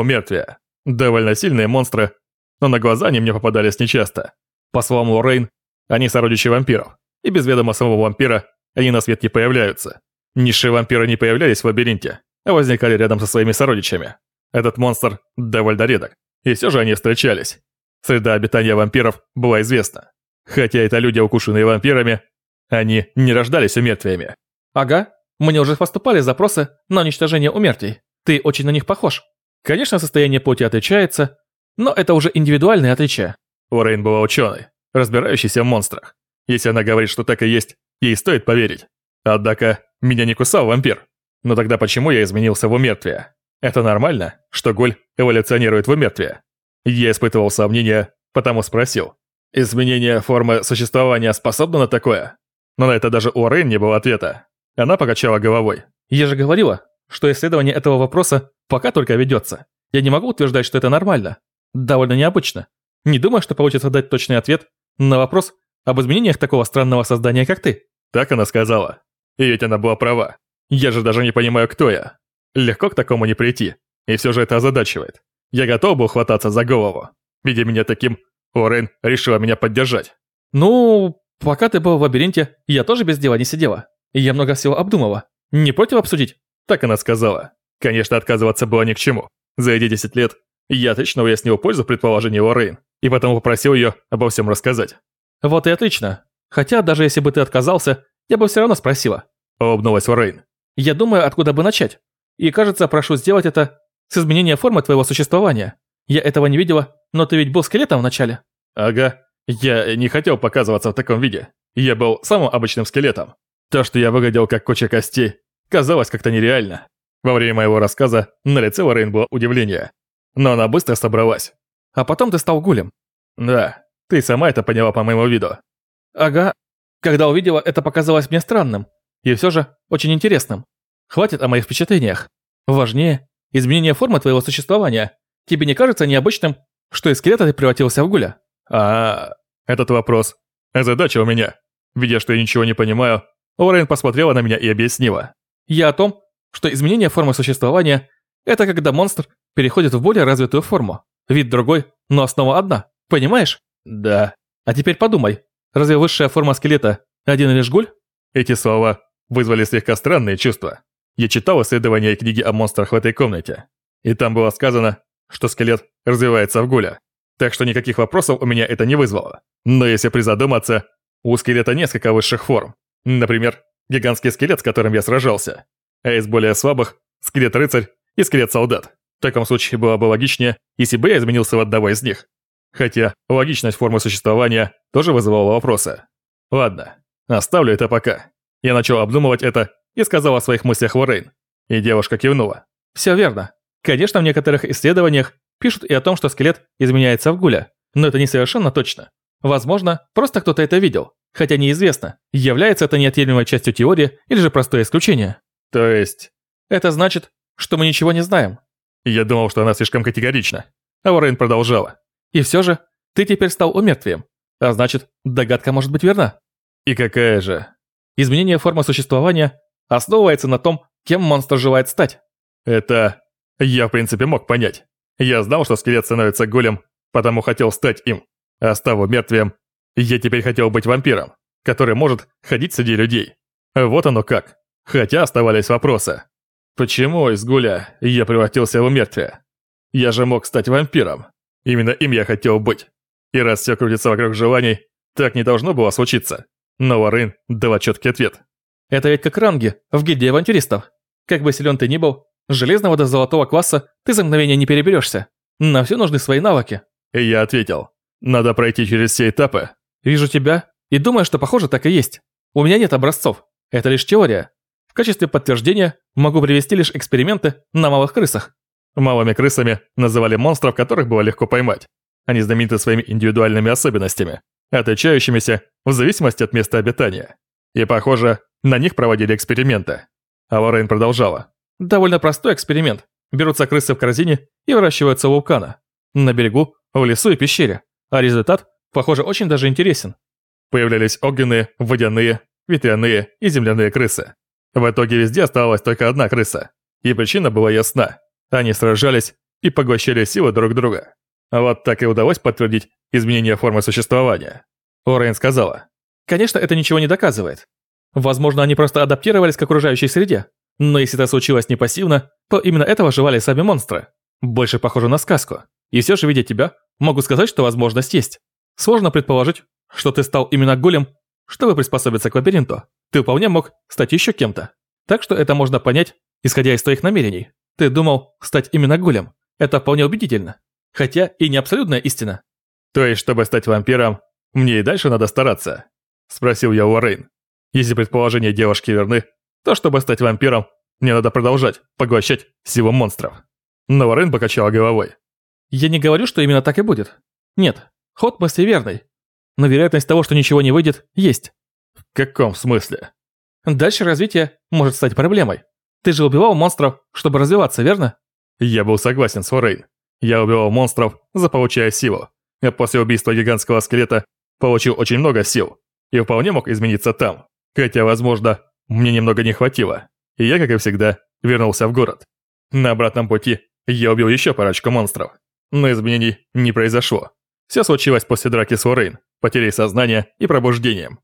Умертвия. Довольно сильные монстры, но на глаза они мне попадались нечасто. По словам Лоррейн, они сородичи вампиров, и без ведома самого вампира они на свет не появляются. Низшие вампиры не появлялись в лабиринте, а возникали рядом со своими сородичами. Этот монстр довольно редок, и все же они встречались. Среда обитания вампиров была известна. Хотя это люди, укушенные вампирами, они не рождались умертвиями. Ага, мне уже поступали запросы на уничтожение умертвий. Ты очень на них похож. Конечно, состояние плоти отличается, но это уже индивидуальные отличия. Уэйн была ученой, разбирающейся в монстрах. Если она говорит, что так и есть, ей стоит поверить. Однако, меня не кусал вампир. Но тогда почему я изменился в умертвие? Это нормально, что Голь эволюционирует в умертвие? Я испытывал сомнения, потому спросил. Изменение формы существования способно на такое? Но на это даже у Рейн не было ответа. Она покачала головой. Я же говорила, что исследование этого вопроса пока только ведется. Я не могу утверждать, что это нормально. Довольно необычно. Не думаю, что получится дать точный ответ на вопрос об изменениях такого странного создания, как ты. Так она сказала. И ведь она была права. Я же даже не понимаю, кто я. Легко к такому не прийти. И все же это озадачивает. Я готов был хвататься за голову. Видя меня таким, Уоррен решила меня поддержать. Ну, пока ты был в лабиринте, я тоже без дела не сидела. Я много всего обдумала. Не против обсудить? Так она сказала. Конечно, отказываться было ни к чему. За эти 10 лет я отлично уяснил пользу предположения Уоррен, и потому попросил ее обо всем рассказать. Вот и отлично. Хотя даже если бы ты отказался, я бы все равно спросила. Улыбнулась Уоррен. Я думаю, откуда бы начать. И кажется, прошу сделать это с изменения формы твоего существования. Я этого не видела, но ты ведь был скелетом вначале. Ага. Я не хотел показываться в таком виде. Я был самым обычным скелетом. То, что я выглядел как куча костей, казалось как-то нереально. Во время моего рассказа на лице Лоррейн было удивление. Но она быстро собралась. А потом ты стал гулем. Да, ты сама это поняла по моему виду. Ага. Когда увидела, это показалось мне странным. И все же очень интересным. Хватит о моих впечатлениях. Важнее изменение формы твоего существования. Тебе не кажется необычным, что из скелета ты превратился в гуля? А, этот вопрос. Задача у меня. Видя, что я ничего не понимаю, Лорен посмотрела на меня и объяснила. Я о том, что изменение формы существования – это когда монстр переходит в более развитую форму. Вид другой, но основа одна. Понимаешь? Да. А теперь подумай, разве высшая форма скелета один лишь гуль? Эти слова вызвали слегка странные чувства. Я читал исследования и книги о монстрах в этой комнате, и там было сказано, что скелет развивается в гуля. Так что никаких вопросов у меня это не вызвало. Но если призадуматься, у скелета несколько высших форм. Например, гигантский скелет, с которым я сражался. А из более слабых – скелет-рыцарь и скелет-солдат. В таком случае было бы логичнее, если бы я изменился в одного из них. Хотя логичность формы существования тоже вызывала вопросы. Ладно, оставлю это пока. Я начал обдумывать это и сказал о своих мыслях Лоррейн. И девушка кивнула. Все верно. Конечно, в некоторых исследованиях пишут и о том, что скелет изменяется в гуля, но это не совершенно точно. Возможно, просто кто-то это видел, хотя неизвестно, является это неотъемлемой частью теории или же простое исключение. То есть... Это значит, что мы ничего не знаем. Я думал, что она слишком категорична. А продолжала. И все же, ты теперь стал умертвием. А значит, догадка может быть верна. И какая же? Изменение формы существования основывается на том, кем монстр желает стать. Это... я в принципе мог понять. Я знал, что скелет становится голем, потому хотел стать им. А став мертвием, я теперь хотел быть вампиром, который может ходить среди людей. Вот оно как. Хотя оставались вопросы. Почему из гуля я превратился в мертвия? Я же мог стать вампиром. Именно им я хотел быть. И раз все крутится вокруг желаний, так не должно было случиться. Но Варин дала четкий ответ. Это ведь как ранги в гильдии авантюристов. Как бы силен ты ни был, железного до золотого класса ты за мгновение не переберешься. На все нужны свои навыки. И я ответил. Надо пройти через все этапы. Вижу тебя и думаю, что похоже так и есть. У меня нет образцов. Это лишь теория. В качестве подтверждения могу привести лишь эксперименты на малых крысах. Малыми крысами называли монстров, которых было легко поймать. Они знамениты своими индивидуальными особенностями, отличающимися в зависимости от места обитания. И, похоже, на них проводили эксперименты. А Лоррейн продолжала. Довольно простой эксперимент. Берутся крысы в корзине и выращиваются у вулкана. На берегу, в лесу и пещере. А результат, похоже, очень даже интересен. Появлялись огненные, водяные, ветряные и земляные крысы. В итоге везде оставалась только одна крыса. И причина была ясна. Они сражались и поглощали силы друг друга. Вот так и удалось подтвердить изменение формы существования. Орейн сказала. Конечно, это ничего не доказывает. Возможно, они просто адаптировались к окружающей среде. Но если это случилось не пассивно, то именно этого желали сами монстры. Больше похоже на сказку. И все же, видя тебя, могу сказать, что возможность есть. Сложно предположить, что ты стал именно голем, чтобы приспособиться к лабиринту. Ты вполне мог стать еще кем-то. Так что это можно понять, исходя из твоих намерений. Ты думал стать именно голем. Это вполне убедительно. Хотя и не абсолютная истина. То есть, чтобы стать вампиром, мне и дальше надо стараться? Спросил я у Рейн. Если предположения девушки верны, то чтобы стать вампиром, мне надо продолжать поглощать силу монстров. Но Варен покачала головой. Я не говорю, что именно так и будет. Нет, ход мысли верный. Но вероятность того, что ничего не выйдет, есть. Каком смысле? Дальше развитие может стать проблемой. Ты же убивал монстров, чтобы развиваться, верно? Я был согласен с Форейн. Я убивал монстров, заполучая силу. А после убийства гигантского скелета получил очень много сил. И вполне мог измениться там. Хотя, возможно, мне немного не хватило. И я, как и всегда, вернулся в город. На обратном пути я убил еще парочку монстров. Но изменений не произошло. Все случилось после драки с Уоррейн, потерей сознания и пробуждением.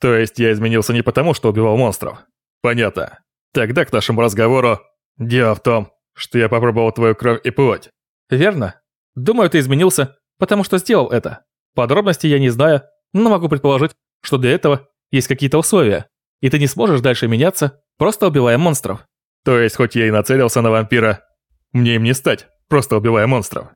То есть я изменился не потому, что убивал монстров. Понятно. Тогда к нашему разговору... Дело в том, что я попробовал твою кровь и плоть. Верно. Думаю, ты изменился, потому что сделал это. Подробностей я не знаю, но могу предположить, что для этого есть какие-то условия, и ты не сможешь дальше меняться, просто убивая монстров. То есть, хоть я и нацелился на вампира, мне им не стать, просто убивая монстров.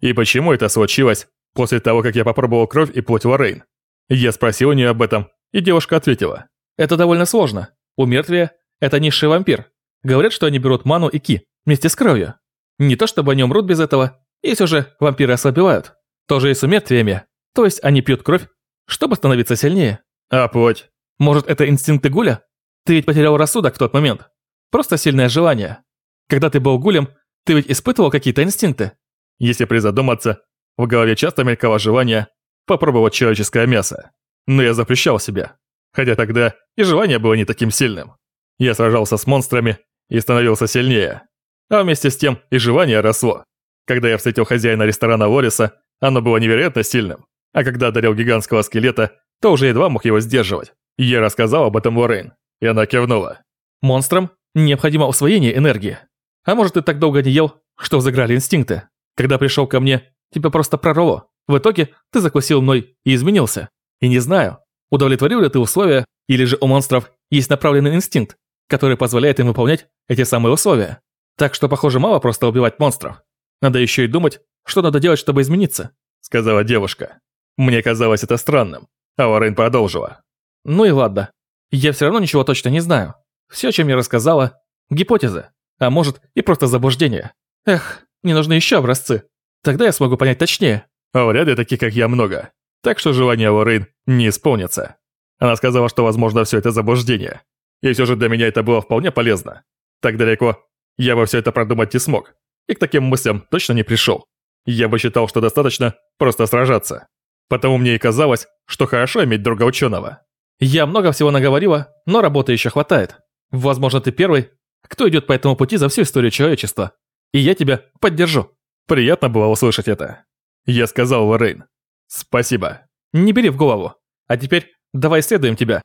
И почему это случилось после того, как я попробовал кровь и плоть Лоррейн? Я спросил у нее об этом, и девушка ответила. Это довольно сложно. У мертвия это низший вампир. Говорят, что они берут ману и ки вместе с кровью. Не то чтобы они умрут без этого, и все же вампиры ослабевают. Тоже и с умертвиями. То есть они пьют кровь, чтобы становиться сильнее. А плоть? Может, это инстинкты гуля? Ты ведь потерял рассудок в тот момент. Просто сильное желание. Когда ты был гулем, ты ведь испытывал какие-то инстинкты. Если призадуматься, в голове часто мелькало желание попробовать человеческое мясо. Но я запрещал себя. Хотя тогда и желание было не таким сильным. Я сражался с монстрами и становился сильнее. А вместе с тем и желание росло. Когда я встретил хозяина ресторана Лориса, оно было невероятно сильным. А когда одарил гигантского скелета, то уже едва мог его сдерживать. Я рассказал об этом Лоррейн, и она кивнула. Монстрам необходимо усвоение энергии. А может, ты так долго не ел, что взыграли инстинкты. Когда пришел ко мне, тебя просто прорвало. В итоге ты закусил мной и изменился. И не знаю, удовлетворил ли ты условия, или же у монстров есть направленный инстинкт, который позволяет им выполнять эти самые условия. Так что, похоже, мало просто убивать монстров. Надо еще и думать, что надо делать, чтобы измениться», — сказала девушка. Мне казалось это странным, а продолжила. «Ну и ладно. Я все равно ничего точно не знаю. Все, о чем я рассказала, гипотезы, а может и просто заблуждение. Эх, мне нужны еще образцы. Тогда я смогу понять точнее». А вряд ли таких, как я, много. Так что желание Лоррейн не исполнится. Она сказала, что, возможно, все это заблуждение. И все же для меня это было вполне полезно. Так далеко я бы все это продумать не смог. И к таким мыслям точно не пришел. Я бы считал, что достаточно просто сражаться. Потому мне и казалось, что хорошо иметь друга ученого. Я много всего наговорила, но работы еще хватает. Возможно, ты первый, кто идет по этому пути за всю историю человечества. И я тебя поддержу. Приятно было услышать это. Я сказал Лоррейн. Спасибо. Не бери в голову. А теперь давай исследуем тебя.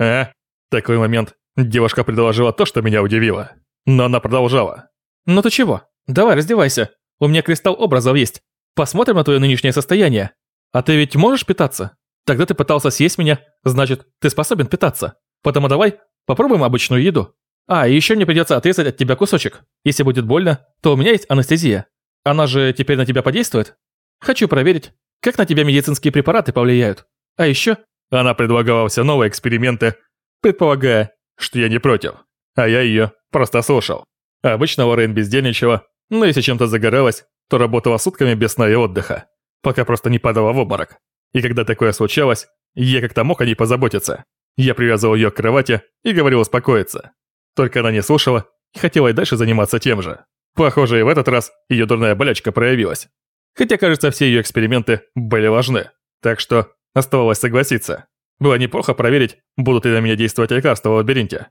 А? Такой момент девушка предложила то, что меня удивило. Но она продолжала. Ну ты чего? Давай раздевайся. У меня кристалл образов есть. Посмотрим на твое нынешнее состояние. А ты ведь можешь питаться? Тогда ты пытался съесть меня, значит, ты способен питаться. Потому давай попробуем обычную еду. А, и еще мне придется отрезать от тебя кусочек. Если будет больно, то у меня есть анестезия. Она же теперь на тебя подействует? Хочу проверить, как на тебя медицинские препараты повлияют. А еще... Она предлагала все новые эксперименты, предполагая, что я не против. А я ее просто слушал. Обычно Лорен бездельничала, но если чем-то загоралась, то работала сутками без сна и отдыха, пока просто не падала в обморок. И когда такое случалось, я как-то мог о ней позаботиться. Я привязывал ее к кровати и говорил успокоиться. Только она не слушала и хотела и дальше заниматься тем же. Похоже, и в этот раз ее дурная болячка проявилась. Хотя, кажется, все ее эксперименты были важны. Так что оставалось согласиться. Было неплохо проверить, будут ли на меня действовать лекарства в лабиринте.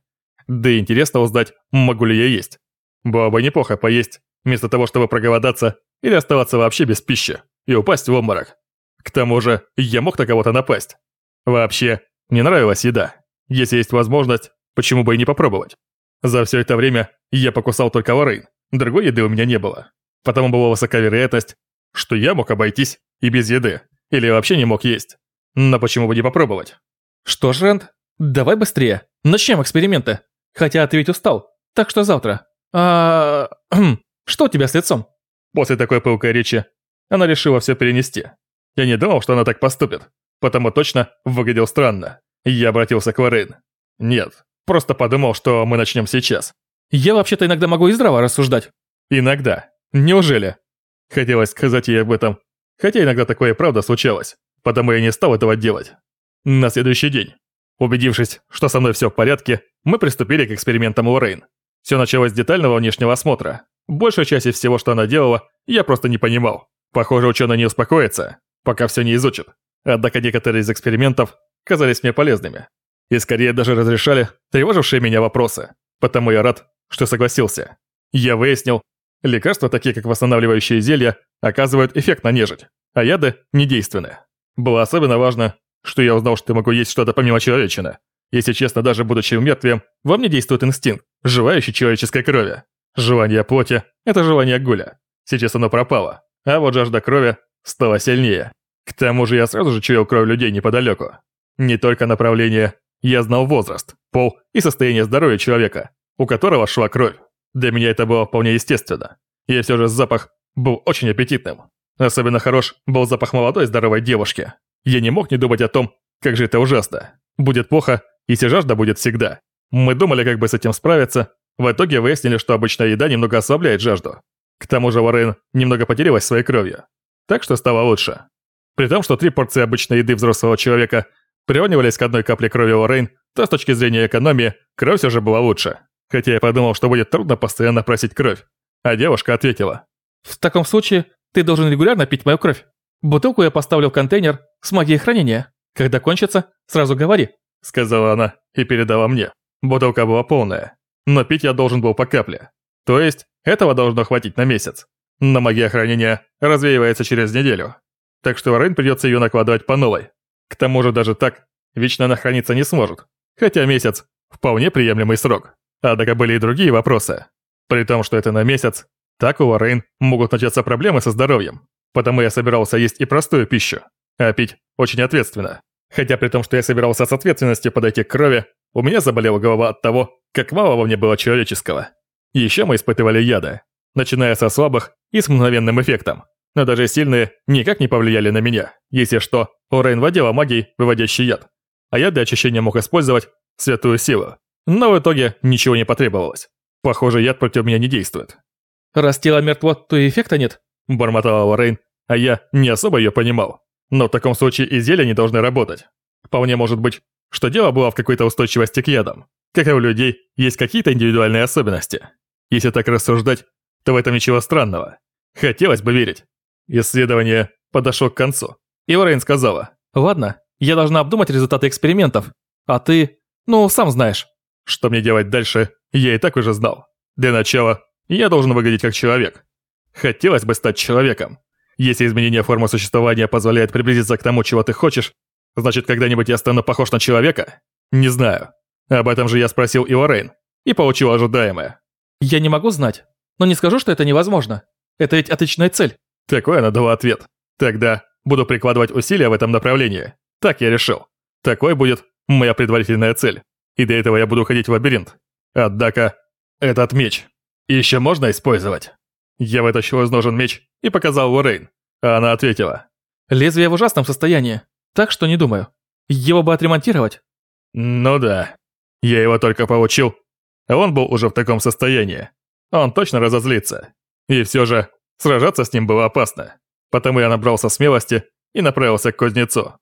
Да и интересно узнать, могу ли я есть. Было бы неплохо поесть вместо того, чтобы проголодаться или оставаться вообще без пищи и упасть в обморок. К тому же, я мог на кого-то напасть. Вообще, мне нравилась еда. Если есть возможность, почему бы и не попробовать? За все это время я покусал только Лоррейн, другой еды у меня не было. Потому была высока вероятность, что я мог обойтись и без еды, или вообще не мог есть. Но почему бы не попробовать? Что ж, Рэнд, давай быстрее, начнем эксперименты. Хотя ты ведь устал, так что завтра. А... Что у тебя с лицом? После такой пылкой речи она решила все перенести. Я не думал, что она так поступит, потому точно выглядел странно. Я обратился к Лоррейн. Нет, просто подумал, что мы начнем сейчас. Я вообще-то иногда могу и здраво рассуждать. Иногда. Неужели? Хотелось сказать ей об этом. Хотя иногда такое правда случалось, потому я не стал этого делать. На следующий день. Убедившись, что со мной все в порядке, мы приступили к экспериментам Лоррейн. Все началось с детального внешнего осмотра. Большая часть из всего, что она делала, я просто не понимал. Похоже, ученый не успокоится, пока все не изучит. Однако некоторые из экспериментов казались мне полезными. И скорее даже разрешали тревожившие меня вопросы. Потому я рад, что согласился. Я выяснил, лекарства, такие как восстанавливающие зелья, оказывают эффект на нежить, а яды недейственны. Было особенно важно, что я узнал, что могу есть что-то помимо человечины. Если честно, даже будучи мертвым, во мне действует инстинкт, желающий человеческой крови. Желание плоти – это желание гуля. Сейчас оно пропало, а вот жажда крови стала сильнее. К тому же я сразу же чуял кровь людей неподалеку. Не только направление, я знал возраст, пол и состояние здоровья человека, у которого шла кровь. Для меня это было вполне естественно. И все же запах был очень аппетитным. Особенно хорош был запах молодой здоровой девушки. Я не мог не думать о том, как же это ужасно. Будет плохо, если жажда будет всегда. Мы думали, как бы с этим справиться. В итоге выяснили, что обычная еда немного ослабляет жажду. К тому же Варен немного потерялась своей кровью. Так что стало лучше. При том, что три порции обычной еды взрослого человека приравнивались к одной капле крови Лоррейн, то с точки зрения экономии, кровь все же была лучше. Хотя я подумал, что будет трудно постоянно просить кровь. А девушка ответила. «В таком случае ты должен регулярно пить мою кровь. Бутылку я поставлю в контейнер с магией хранения. Когда кончится, сразу говори», — сказала она и передала мне. Бутылка была полная, но пить я должен был по капле. То есть, этого должно хватить на месяц. Но магия хранения развеивается через неделю. Так что Рейн придется ее накладывать по новой. К тому же даже так, вечно она храниться не сможет. Хотя месяц – вполне приемлемый срок. Однако были и другие вопросы. При том, что это на месяц, так у Лоррейн могут начаться проблемы со здоровьем. Потому я собирался есть и простую пищу, а пить очень ответственно. Хотя при том, что я собирался с ответственностью подойти к крови, у меня заболела голова от того, как мало во мне было человеческого. Еще мы испытывали яды, начиная со слабых и с мгновенным эффектом. Но даже сильные никак не повлияли на меня. Если что, Орейн владела магией, выводящий яд. А я для очищения мог использовать святую силу. Но в итоге ничего не потребовалось. Похоже, яд против меня не действует. «Раз тело мертво, то эффекта нет», – бормотала Лоррейн, а я не особо ее понимал. Но в таком случае и зелья не должны работать. Вполне может быть, что дело было в какой-то устойчивости к ядам. Как и у людей, есть какие-то индивидуальные особенности. Если так рассуждать, то в этом ничего странного. Хотелось бы верить. Исследование подошло к концу. И Лоррейн сказала. «Ладно, я должна обдумать результаты экспериментов. А ты, ну, сам знаешь». Что мне делать дальше, я и так уже знал. Для начала, я должен выглядеть как человек. Хотелось бы стать человеком. Если изменение формы существования позволяет приблизиться к тому, чего ты хочешь, значит, когда-нибудь я стану похож на человека? Не знаю. Об этом же я спросил и Лоррейн, и получил ожидаемое. Я не могу знать, но не скажу, что это невозможно. Это ведь отличная цель. Такой она дала ответ. Тогда буду прикладывать усилия в этом направлении. Так я решил. Такой будет моя предварительная цель. И для этого я буду ходить в лабиринт. Однако, этот меч еще можно использовать? Я вытащил из ножен меч и показал Лоррейн, а она ответила. Лезвие в ужасном состоянии, так что не думаю. Его бы отремонтировать. Ну да. Я его только получил, он был уже в таком состоянии. Он точно разозлится. И все же, сражаться с ним было опасно. Потому я набрался смелости и направился к кузнецу.